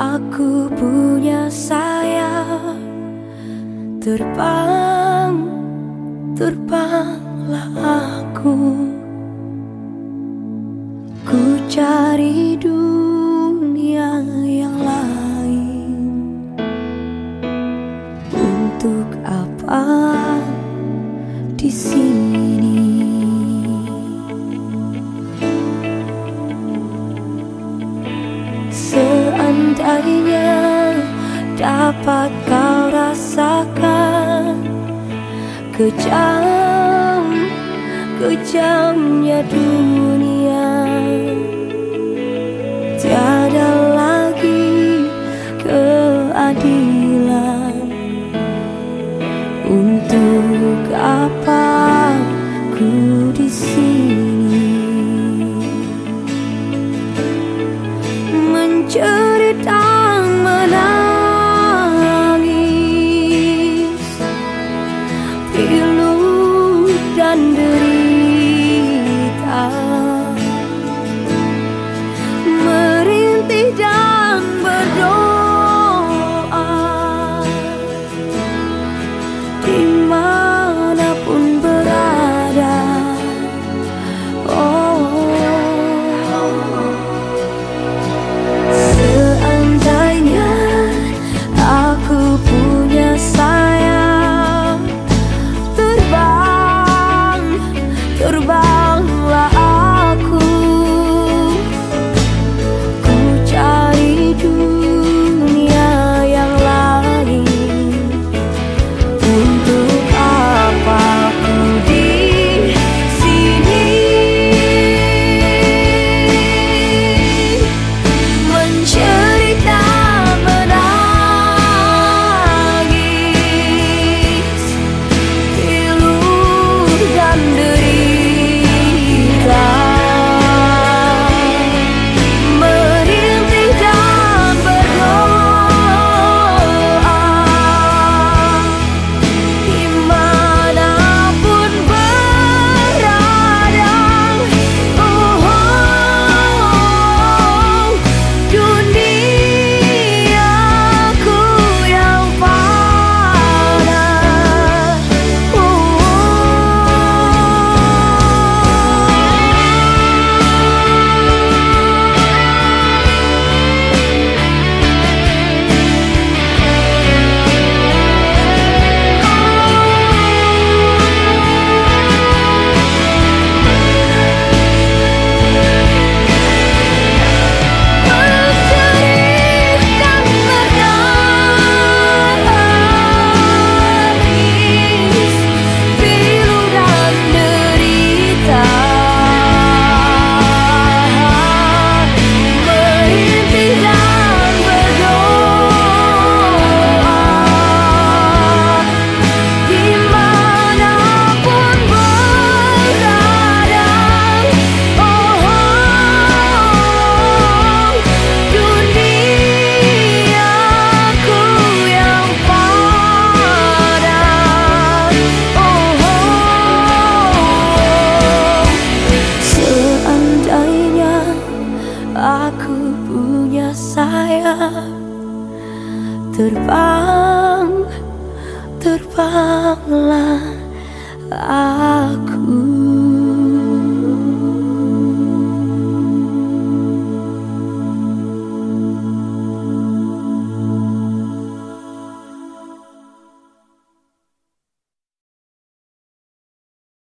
Aku punya sayap Terbang Terbanglah aku Ku cari dulu. dapat kau rasakan? Kejam, kejamnya dunia. Tiada lagi keadilan. Untuk apa ku di sini? feel aku punya sayap Terbang, terbanglah aku.